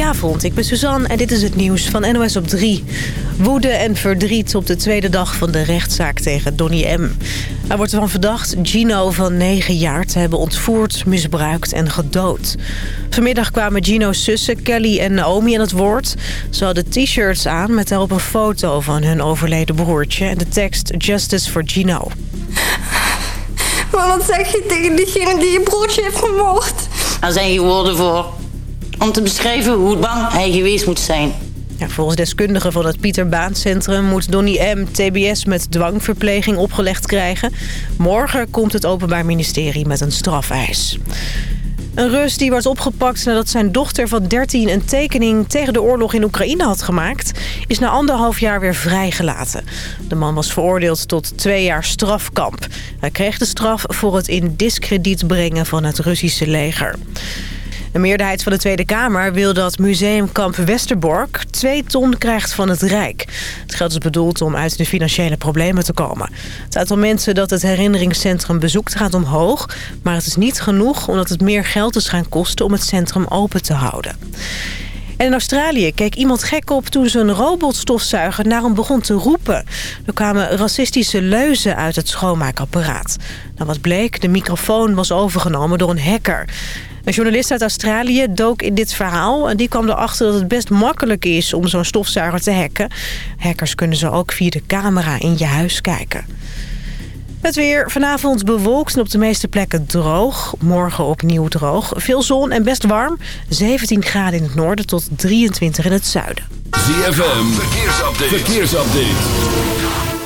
Goedenavond, ik ben Suzanne en dit is het nieuws van NOS op 3. Woede en verdriet op de tweede dag van de rechtszaak tegen Donny M. Hij wordt ervan verdacht Gino van 9 jaar te hebben ontvoerd, misbruikt en gedood. Vanmiddag kwamen Gino's zussen Kelly en Naomi aan het woord. Ze hadden t-shirts aan met daarop een foto van hun overleden broertje... en de tekst Justice for Gino. Maar wat zeg je tegen diegene die je broertje heeft vermoord? Daar zijn geen woorden voor. Om te beschrijven hoe bang hij geweest moet zijn. Ja, volgens deskundigen van het Pieter Baan Centrum moet Donny M. TBS met dwangverpleging opgelegd krijgen. Morgen komt het Openbaar Ministerie met een strafeis. Een Rus die werd opgepakt nadat zijn dochter van 13 een tekening tegen de oorlog in Oekraïne had gemaakt, is na anderhalf jaar weer vrijgelaten. De man was veroordeeld tot twee jaar strafkamp. Hij kreeg de straf voor het in diskrediet brengen van het Russische leger. De meerderheid van de Tweede Kamer wil dat museumkamp Westerbork 2 ton krijgt van het Rijk. Het geld is bedoeld om uit de financiële problemen te komen. Het aantal mensen dat het herinneringscentrum bezoekt gaat omhoog... maar het is niet genoeg omdat het meer geld is gaan kosten om het centrum open te houden. En in Australië keek iemand gek op toen een robotstofzuiger naar hem begon te roepen. Er kwamen racistische leuzen uit het schoonmaakapparaat. Nou, wat bleek, de microfoon was overgenomen door een hacker. Een journalist uit Australië dook in dit verhaal... en die kwam erachter dat het best makkelijk is om zo'n stofzuiger te hacken. Hackers kunnen zo ook via de camera in je huis kijken. Het weer vanavond bewolkt en op de meeste plekken droog. Morgen opnieuw droog. Veel zon en best warm. 17 graden in het noorden tot 23 in het zuiden. ZFM, verkeersupdate. verkeersupdate.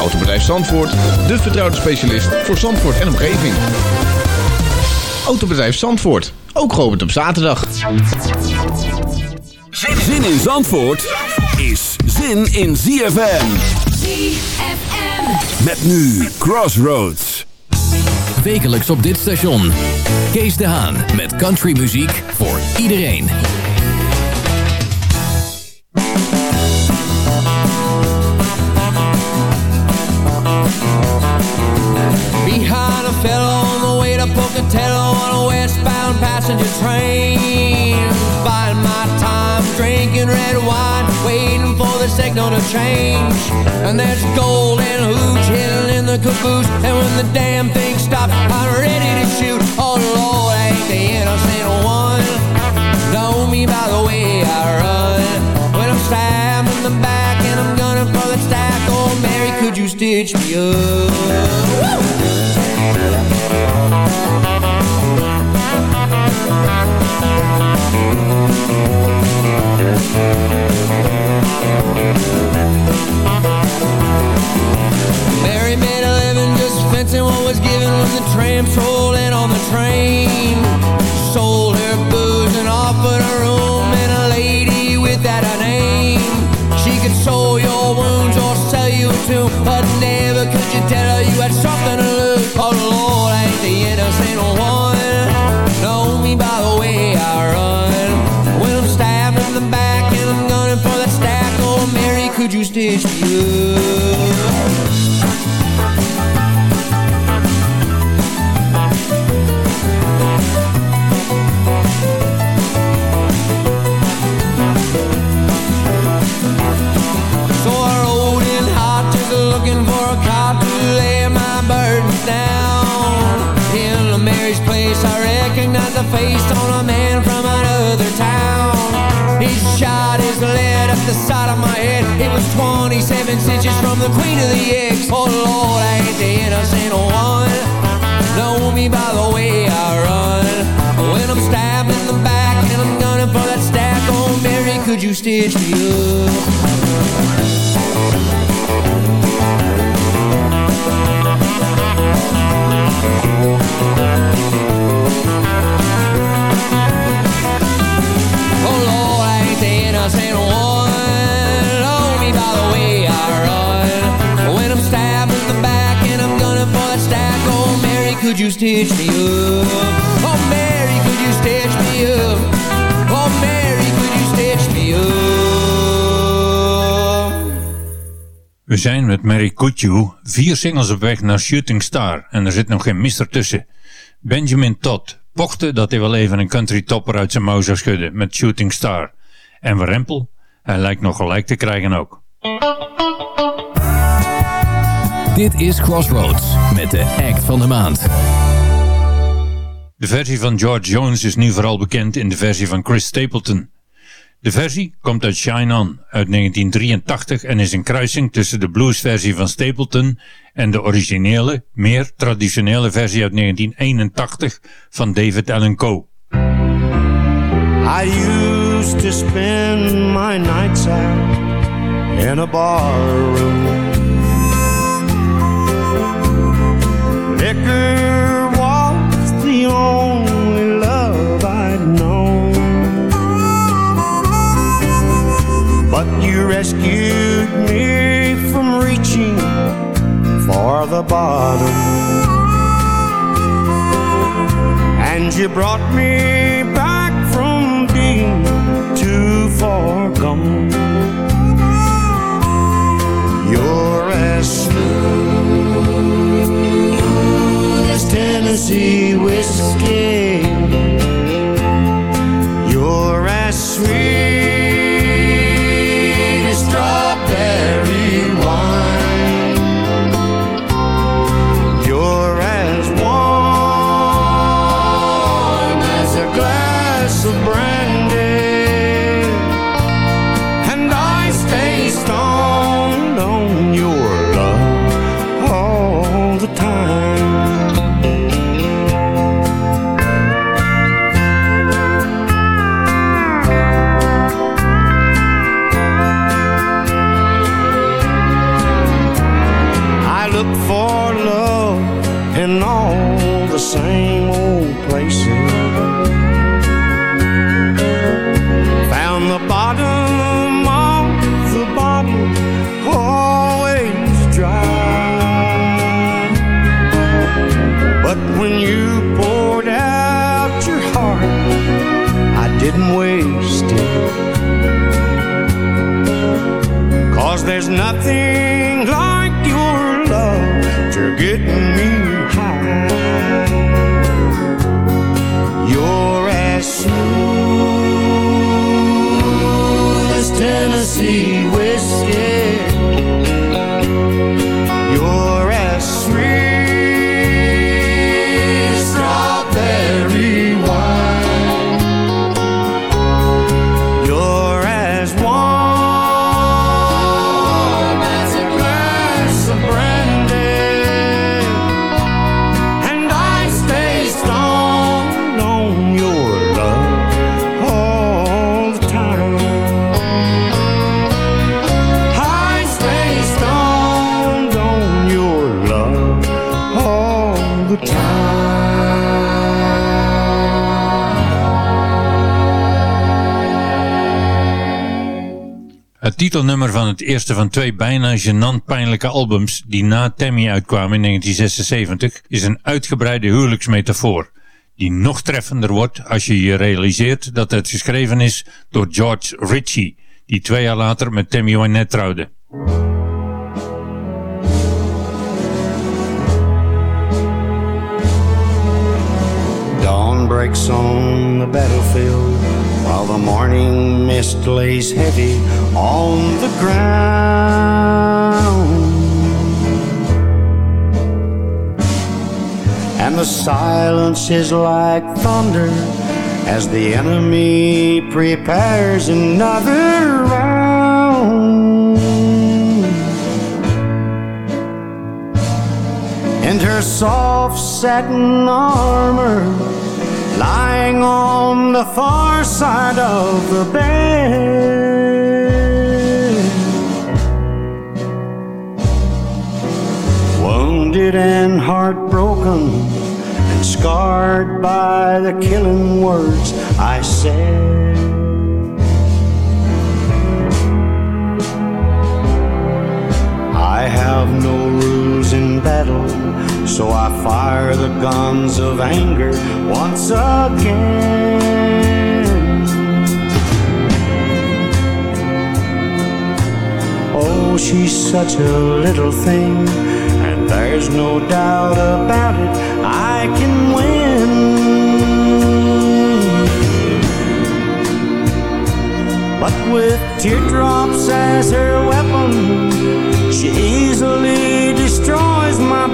Autobedrijf Zandvoort, de vertrouwde specialist voor Zandvoort en omgeving. Autobedrijf Zandvoort, ook geopend op zaterdag. Zin in Zandvoort is zin in ZFM. ZFM. Met nu Crossroads. Wekelijks op dit station. Kees de Haan met countrymuziek voor iedereen. Fellow on the way to Pocatello on a westbound passenger train. Biding my time, drinking red wine, waiting for the signal to change. And there's gold and hooch hidden in the caboose. And when the damn thing stops, I'm ready to shoot. Oh Lord, ain't the innocent one. Know me by the way I run. When I'm stabbed you stitch me up? Mary made a living just fencing what was given when the tramps rolled in on the train. Sold her booze and offered a room and a lady without a name. She could sew your tomb, but never could you tell her you had something to lose. Oh Lord, I ain't the innocent one. Know me by the way I run. When I'm stabbed in the back and I'm gunning for that stack, oh Mary, could you stitch me up? The face on a man from another town. He shot his lead up the side of my head. It was 27 stitches from the queen of the eggs. Oh Lord, I ain't the innocent one. Know me by the way I run. When I'm stabbed in the back and I'm gunning for that stack. Oh Mary, could you stitch me up? Could you stitch me up? Oh Mary, could you stitch me up? Oh Mary, could you stitch me up? We zijn met Mary vier singles op weg naar Shooting Star en er zit nog geen mister tussen. Benjamin Todd pochte dat hij wel even een country topper uit zijn mouw zou schudden met Shooting Star. En Warempel, hij lijkt nog gelijk te krijgen ook. Dit is Crossroads met de act van de maand. De versie van George Jones is nu vooral bekend in de versie van Chris Stapleton. De versie komt uit Shine On uit 1983 en is een kruising tussen de bluesversie van Stapleton en de originele, meer traditionele versie uit 1981 van David Allen Coe. Used to spend my nights out in a bar room. Liquor was the only love I'd known. But you rescued me from reaching for the bottom. And you brought me far gone. You're as smooth as Tennessee whiskey. You're as sweet titelnummer van het eerste van twee bijna gênant pijnlijke albums die na Tammy uitkwamen in 1976 is een uitgebreide huwelijksmetafoor die nog treffender wordt als je je realiseert dat het geschreven is door George Ritchie die twee jaar later met Tammy Wynette trouwde. Dawn breaks on the battlefield while the morning mist lays heavy on the ground. And the silence is like thunder as the enemy prepares another round. And her soft satin armor lying on the far side of the bed, wounded and heartbroken and scarred by the killing words I said. I have no rules in battle fire the guns of anger once again. Oh, she's such a little thing, and there's no doubt about it, I can win. But with teardrops as her weapon, she easily destroys my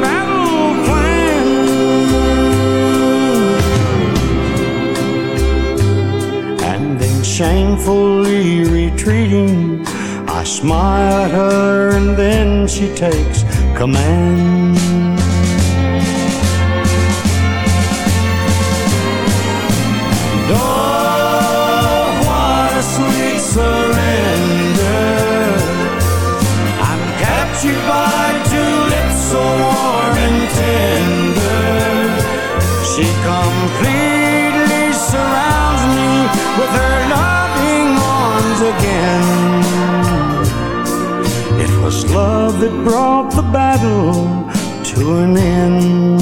shamefully retreating, I smile at her and then she takes command. Oh, what a sweet surrender. I'm captured by two lips so warm and tender. She me with her loving arms again. It was love that brought the battle to an end.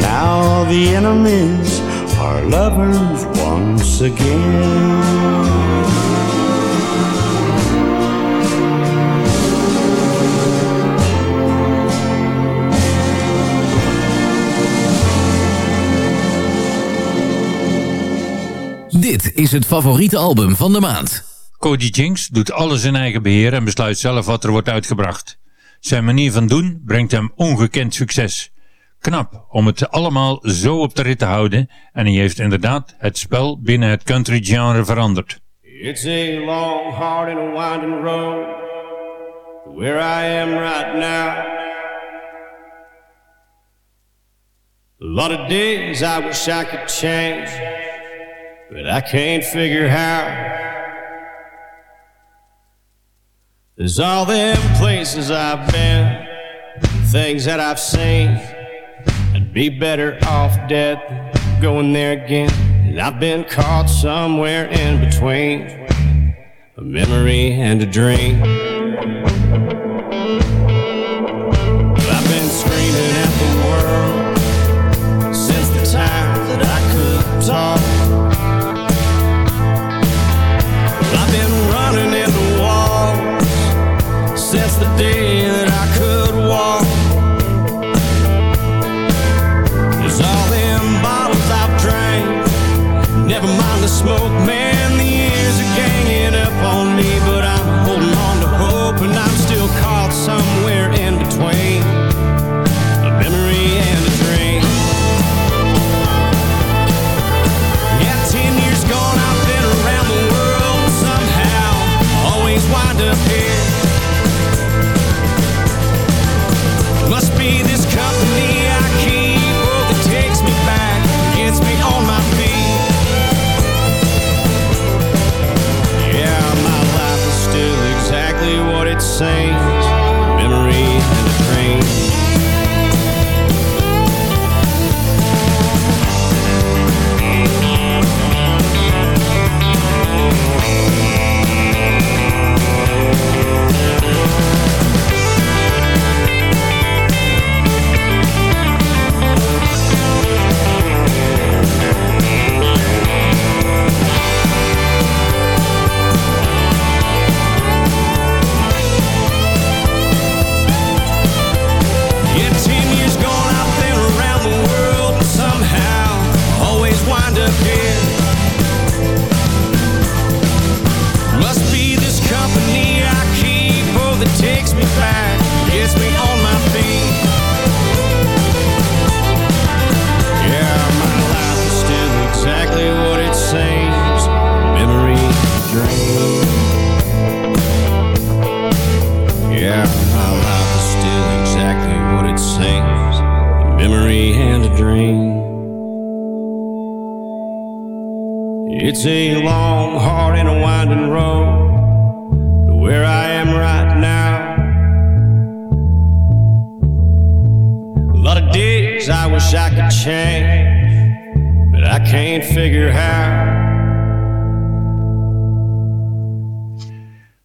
Now the enemies are lovers once again. Dit is het favoriete album van de maand. Cody Jinks doet alles in eigen beheer en besluit zelf wat er wordt uitgebracht. Zijn manier van doen brengt hem ongekend succes. Knap om het allemaal zo op de rit te houden en hij heeft inderdaad het spel binnen het country genre veranderd. It's a long, hard, and winding road to where I am right now. A lot of days I wish I could change, but I can't figure how. There's all them places I've been, things that I've seen. I'd be better off dead than going there again. And I've been caught somewhere in between a memory and a dream. Day that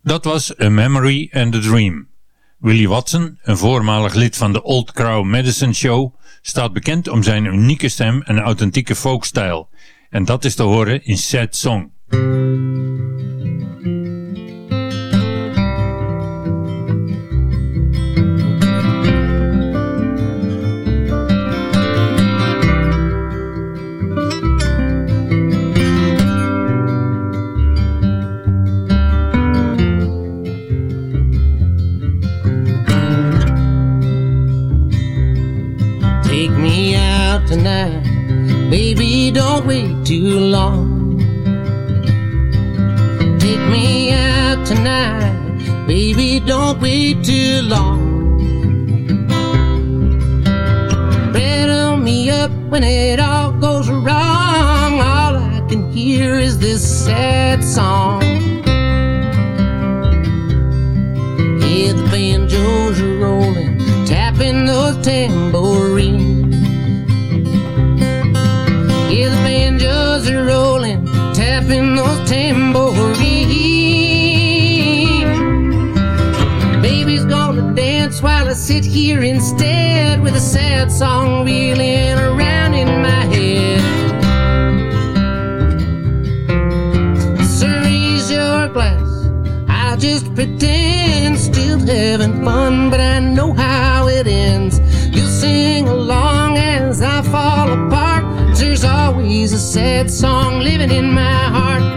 Dat was A Memory and a Dream. Willie Watson, een voormalig lid van de Old Crow Medicine Show, staat bekend om zijn unieke stem en authentieke folkstijl. En dat is te horen in Sad Song. Out tonight, baby, don't wait too long. Take me out tonight, baby, don't wait too long. Rattle me up when it all goes wrong. All I can hear is this sad song. Yeah, the banjos are rolling, tapping those tambourines. Here instead with a sad song reeling around in my head. So raise your glass. I'll just pretend still having fun, but I know how it ends. You'll sing along as I fall apart. There's always a sad song living in my heart.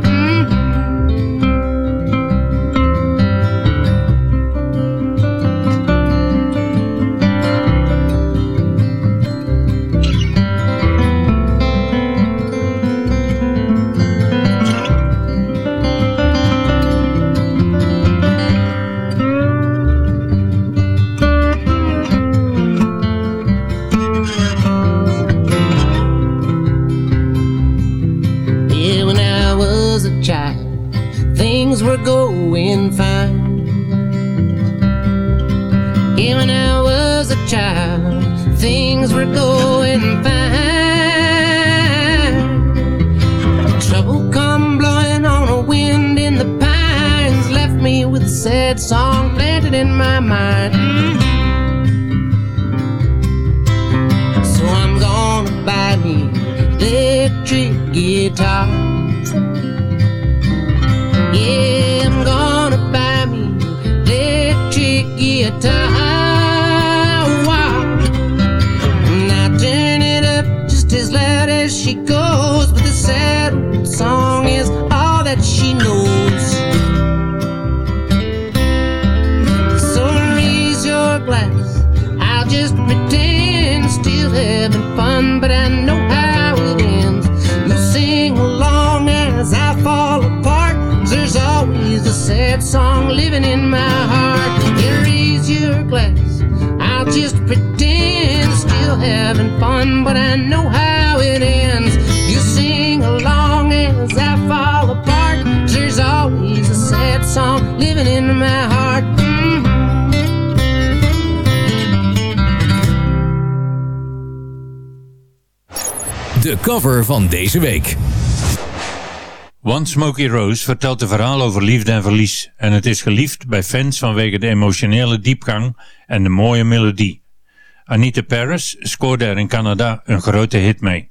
Deze week. One Smoky Rose vertelt een verhaal over liefde en verlies en het is geliefd bij fans vanwege de emotionele diepgang en de mooie melodie. Anita Paris scoorde er in Canada een grote hit mee.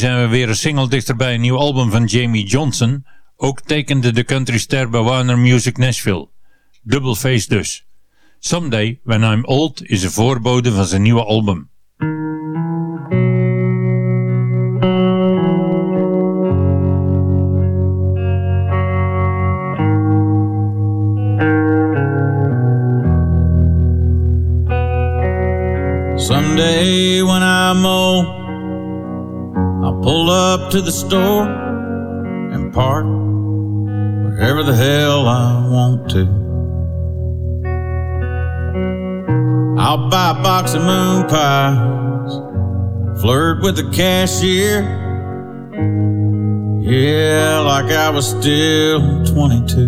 Zijn we weer een single dichter bij een nieuw album van Jamie Johnson, ook tekende de countryster bij Warner Music Nashville. Double face dus. Someday When I'm Old is een voorbode van zijn nieuwe album. Someday when I'm old, pull up to the store and park wherever the hell I want to. I'll buy a box of moon pies, flirt with the cashier. Yeah, like I was still 22.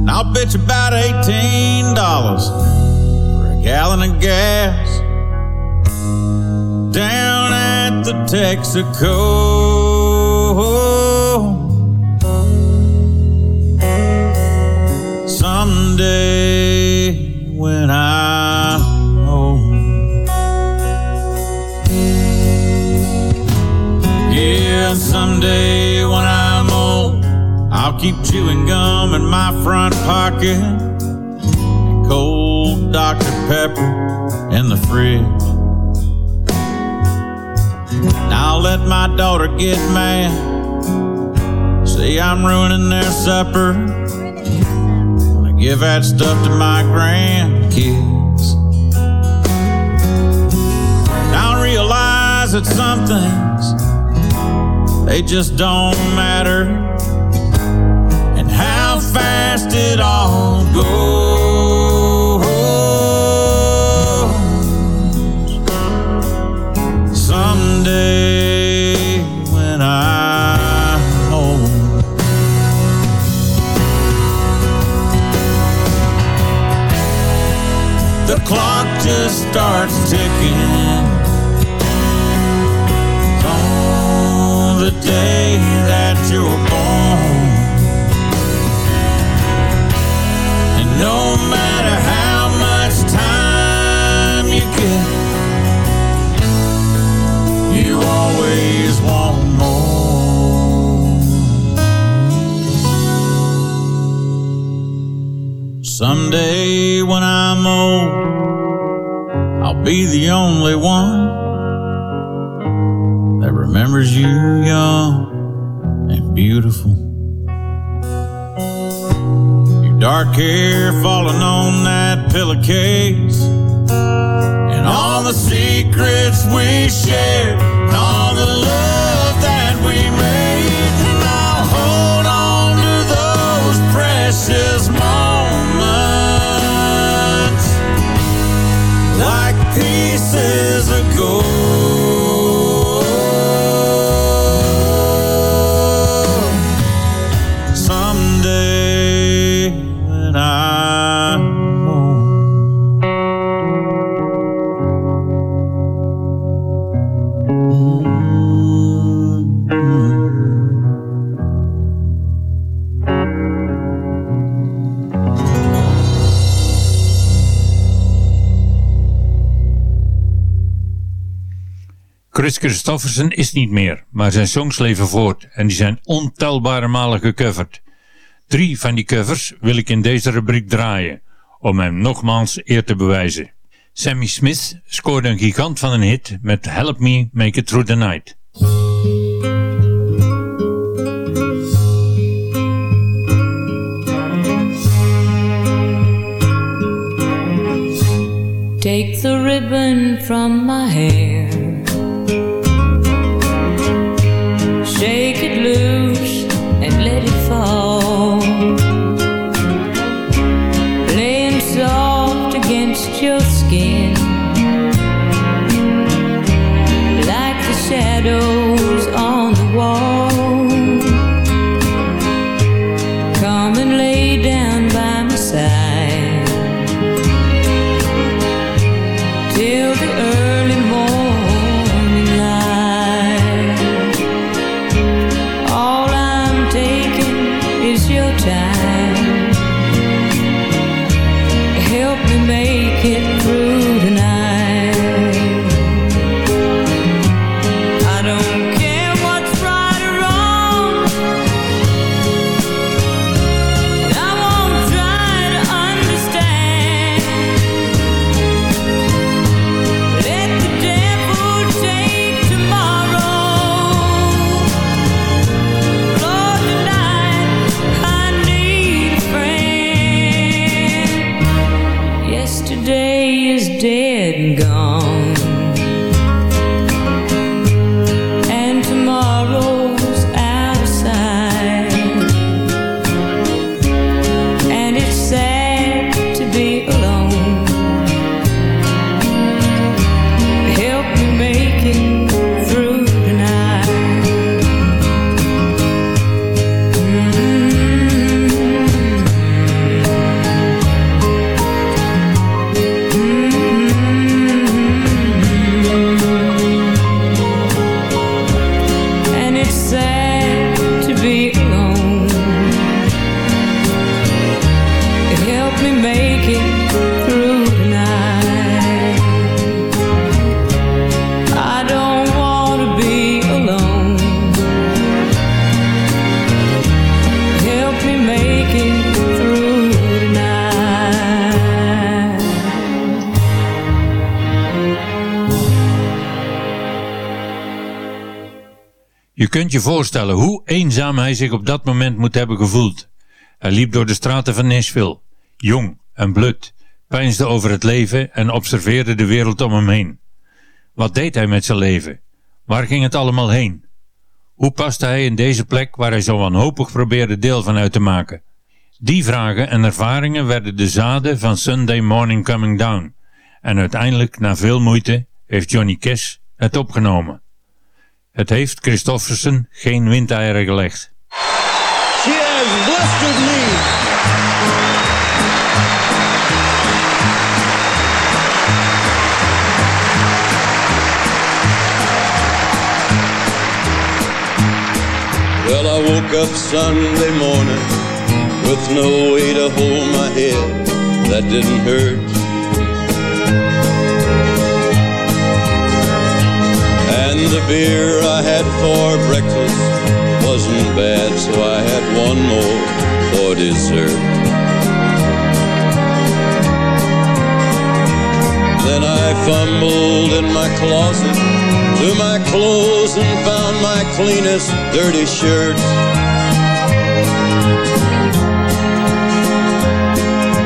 And I'll bet you about $18 for a gallon of gas the Texaco. Someday when I'm yeah, someday when I'm old, I'll keep chewing gum in my front pocket and cold Dr. Pepper in the fridge. I'll let my daughter get mad. See, I'm ruining their supper. I give that stuff to my grandkids. And I'll realize that some things, they just don't matter. And how fast it all goes. Just starts ticking on the day that you're born. And no matter how much time you get, you always want more. Someday when I'm old, be the only one that remembers you young and beautiful. Your dark hair falling on that pillowcase and all the secrets we shared, and all the love that we made. And I'll hold on to those precious Chris Christofferson is niet meer, maar zijn songs leven voort en die zijn ontelbare malen gecoverd. Drie van die covers wil ik in deze rubriek draaien, om hem nogmaals eer te bewijzen. Sammy Smith scoorde een gigant van een hit met Help Me Make It Through the Night. Take the ribbon from my hair. Je kunt je voorstellen hoe eenzaam hij zich op dat moment moet hebben gevoeld. Hij liep door de straten van Nashville, jong en blut, peinsde over het leven en observeerde de wereld om hem heen. Wat deed hij met zijn leven? Waar ging het allemaal heen? Hoe paste hij in deze plek waar hij zo wanhopig probeerde deel van uit te maken? Die vragen en ervaringen werden de zaden van Sunday Morning Coming Down. En uiteindelijk, na veel moeite, heeft Johnny Cash het opgenomen. Het heeft Christofferson geen windeieren gelegd. She has blistered me. Well, I woke up Sunday morning with no way to hold my head that didn't hurt. The beer I had for breakfast wasn't bad, so I had one more for dessert. Then I fumbled in my closet to my clothes and found my cleanest dirty shirt.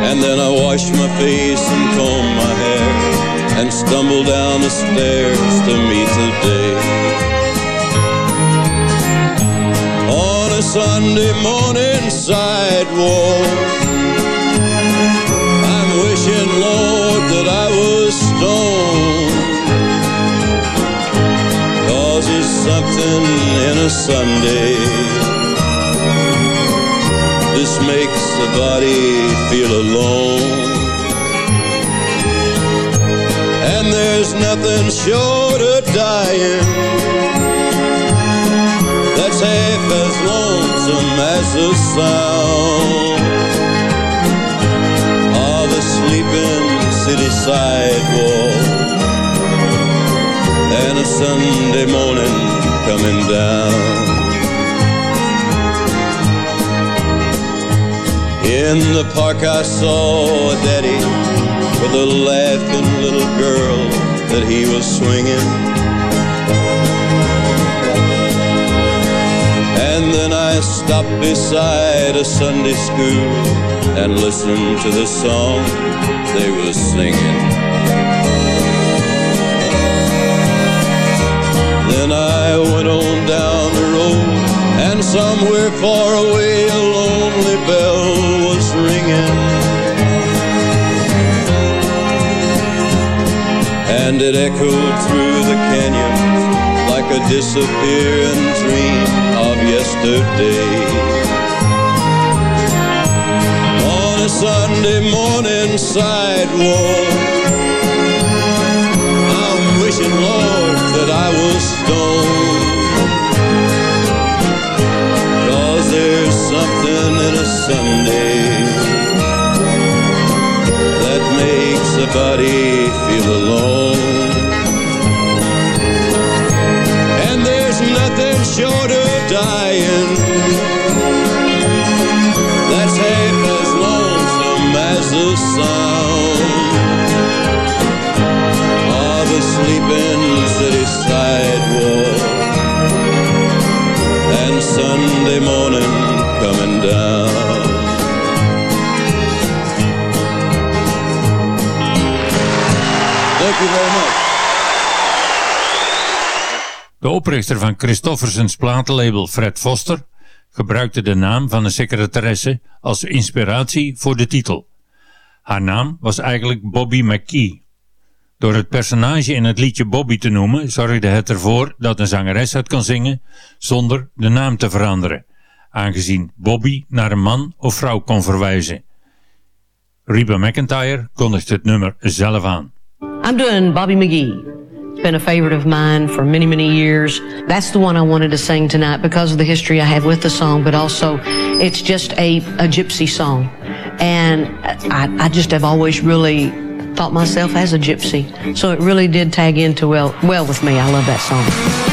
And then I washed my face and combed my hair and stumble down the stairs to meet the day. On a Sunday morning sidewalk, I'm wishing, Lord, that I was stoned. Cause there's something in a Sunday. This makes the body feel alone. Nothing short of dying that's half as lonesome as the sound of a sleeping city sidewalk and a Sunday morning coming down. In the park I saw a daddy with a laughing little girl that he was swinging. And then I stopped beside a Sunday school and listened to the song they were singing. Then I went on down the road and somewhere far away a lonely bell was ringing. And it echoed through the canyons like a disappearing dream of yesterday. On a Sunday morning sidewalk, I'm wishing, Lord, that I was stoned. Cause there's something in a Sunday that makes a body feel alone. The sound of a sleeping city sidewalk and Sunday morning coming down. Thank you very much. De oprichter van Christoffersens platenlabel Fred Foster gebruikte de naam van een secretaresse als inspiratie voor de titel. Haar naam was eigenlijk Bobby McKee. Door het personage in het liedje Bobby te noemen zorgde het ervoor dat een zangeres het kan zingen zonder de naam te veranderen, aangezien Bobby naar een man of vrouw kon verwijzen. Reba McIntyre kondigt het nummer zelf aan. I'm doing Bobby McGee. Been a favorite of mine for many, many years. That's the one I wanted to sing tonight because of the history I have with the song, but also it's just a, a gypsy song. And I, I just have always really thought myself as a gypsy. So it really did tag into well, well with me. I love that song.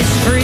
It's free.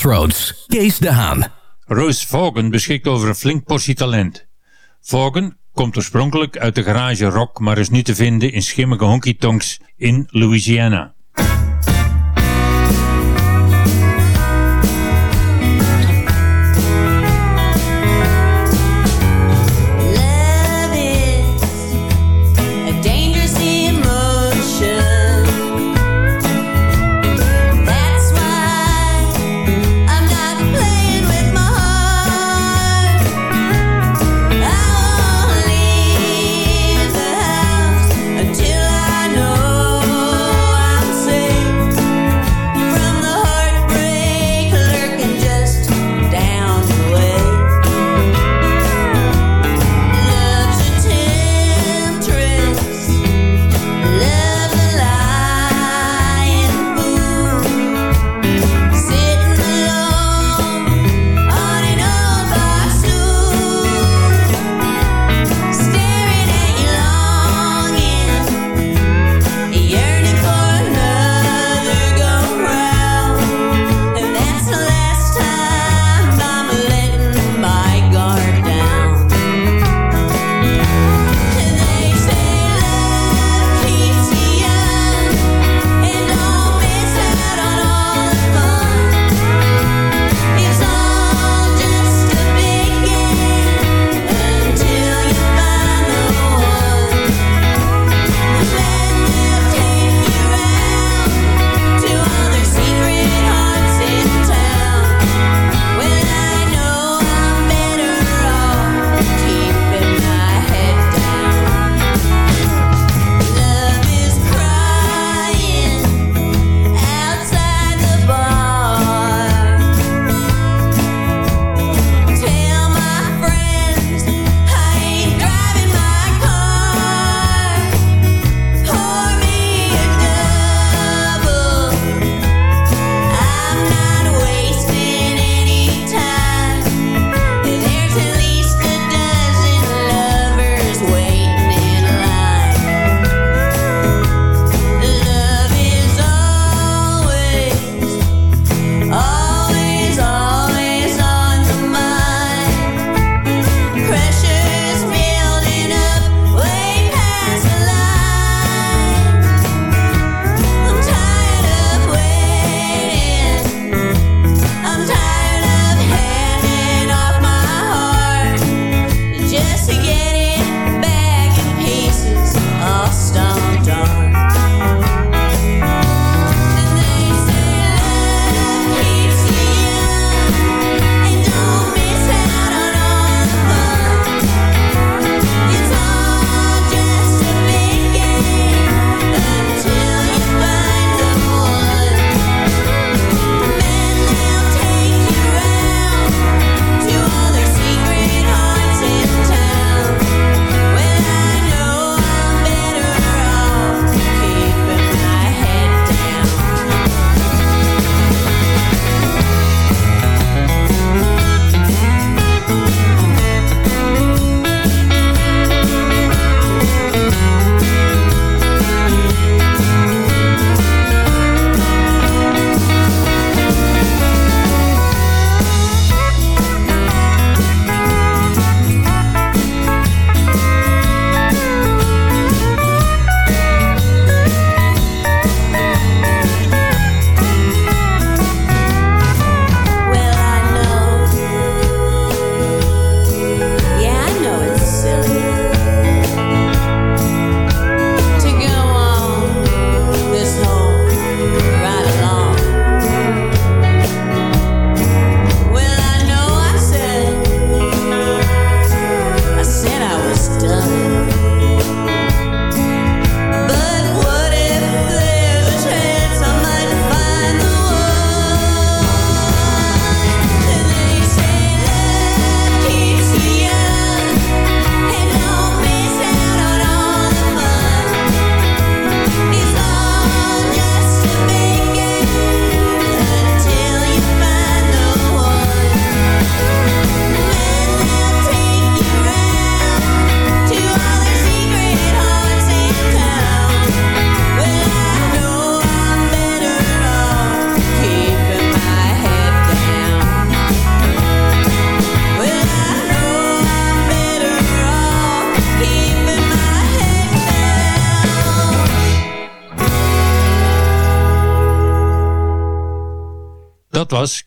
Crossroads. De Haan. Rose Vaughan beschikt over een flink portie talent. Vaughan komt oorspronkelijk uit de garage rock, maar is nu te vinden in schimmige honky-tonks in Louisiana.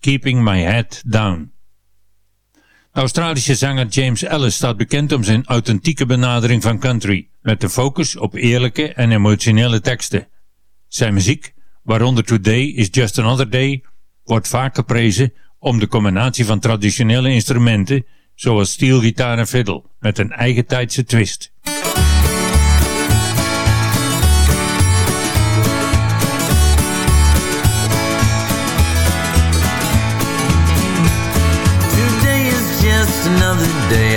Keeping My Head Down. De Australische zanger James Ellis staat bekend om zijn authentieke benadering van country, met de focus op eerlijke en emotionele teksten. Zijn muziek, waaronder Today is Just Another Day, wordt vaak geprezen om de combinatie van traditionele instrumenten, zoals steelgitaar en fiddle, met een eigen tijdse twist.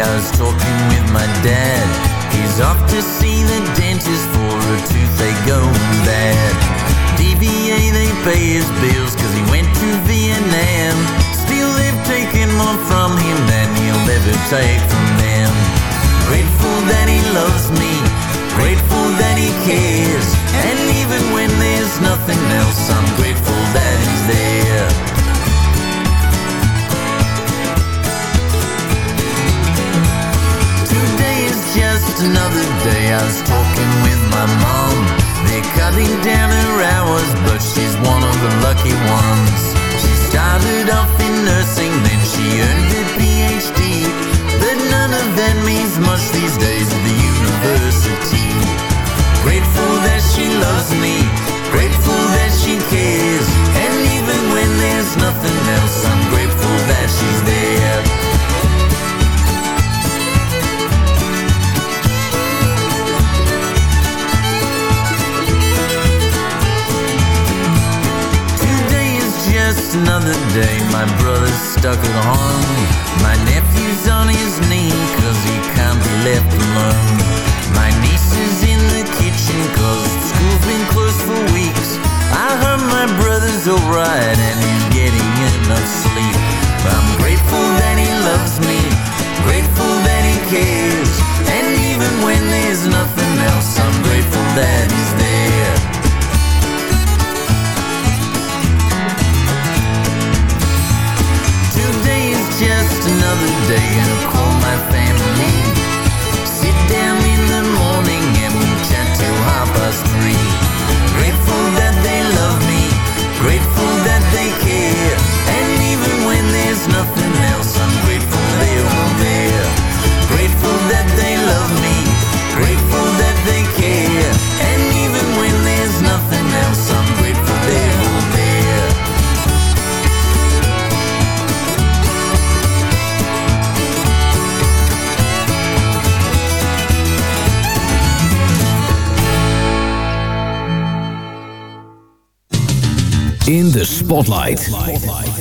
I talking with my dad. He's off to see the dentist for a toothache going bad. DVA, they pay his bills cause he went to Vietnam. Still they've taken more from him than he'll ever take Spotlight. Spotlight.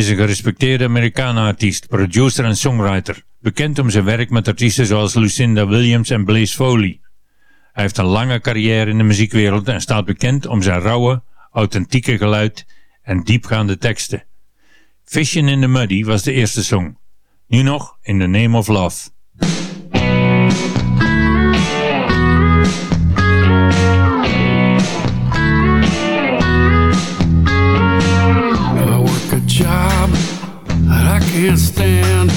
Is een gerespecteerde Amerikaanartiest, producer en songwriter. Bekend om zijn werk met artiesten zoals Lucinda Williams en Blaze Foley. Hij heeft een lange carrière in de muziekwereld en staat bekend om zijn rauwe, authentieke geluid en diepgaande teksten. Fishing in the Muddy was de eerste song. Nu nog In the Name of Love. Can't stand.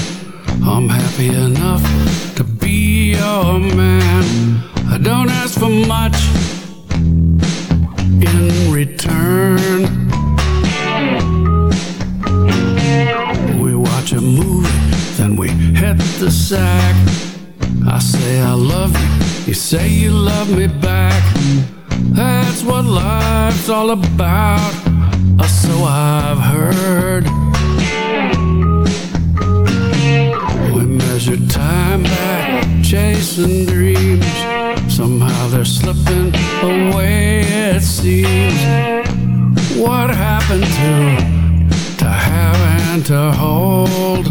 I'm happy enough to be your man. I don't ask for much in return. We watch a movie, then we hit the sack. I say I love you, you say you love me back. That's what life's all about, or so I've heard. We measure time back, chasing dreams. Somehow they're slipping away, it seems. What happened to to have and to hold?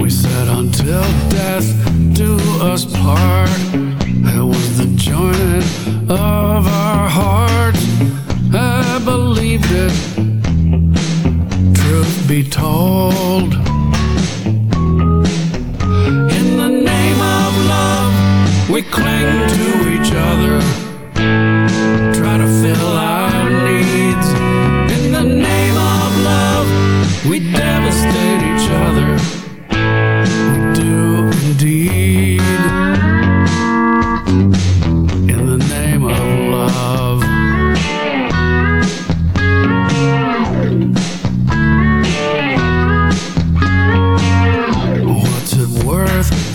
We said until death do us part. That was the joining of our hearts. I believed it. Truth be told. In the name of love, we cling to each other. Try to fill our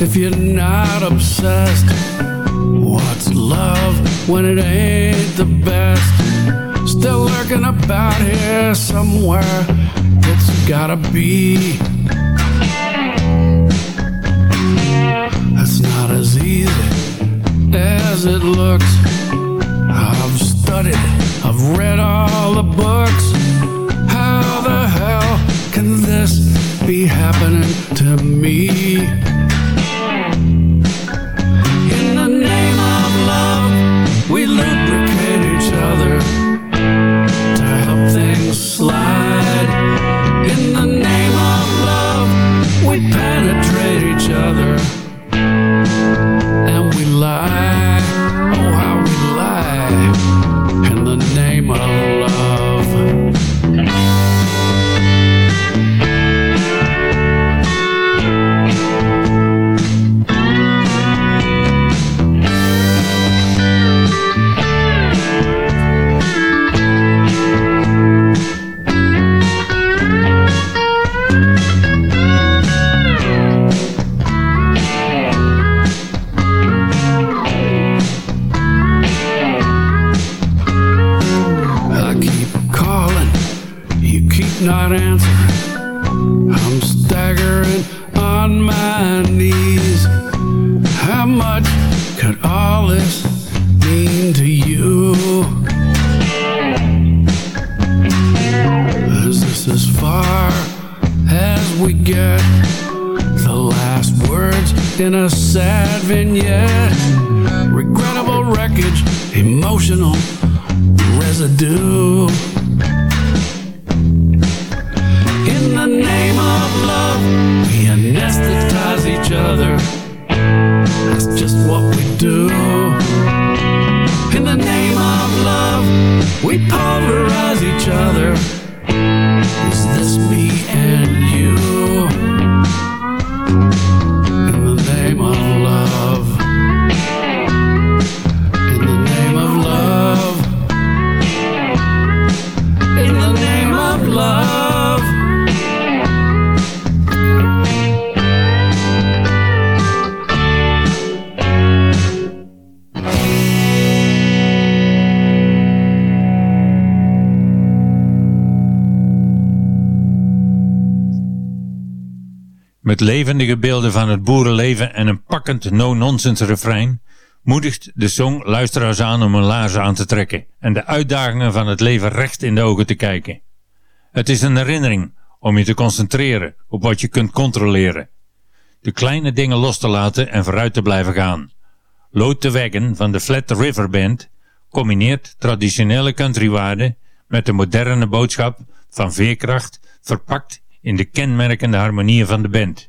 if you're not obsessed? What's love when it ain't the best? Still lurking about here somewhere. It's gotta be. It's not as easy as it looks. I've studied, I've read all the books. How the hell can this be happening to me? Words in a sad vignette. Regrettable wreckage, emotional residue. In the name of love, we anesthetize each other. As just what we do. In the name of love, we pulverize each other. Is this me and you? Levendige beelden van het boerenleven en een pakkend no-nonsense refrein moedigt de song luisteraars aan om hun laarzen aan te trekken en de uitdagingen van het leven recht in de ogen te kijken. Het is een herinnering om je te concentreren op wat je kunt controleren. De kleine dingen los te laten en vooruit te blijven gaan. Load the Wagon van de Flat River Band combineert traditionele countrywaarden met de moderne boodschap van veerkracht verpakt in de kenmerkende harmonieën van de band.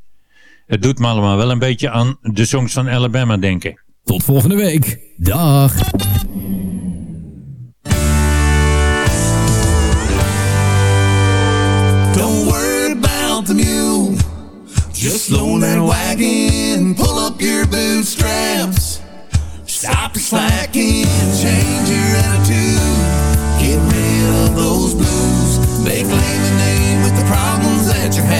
Het doet me allemaal wel een beetje aan de songs van Alabama denken. Tot volgende week. Dag. Don't worry about the mule. Just slow that wagon, pull up your bootstraps. Stop your slacking, change your attitude. Get rid of those blues. Make lemonade with the problems that you're having.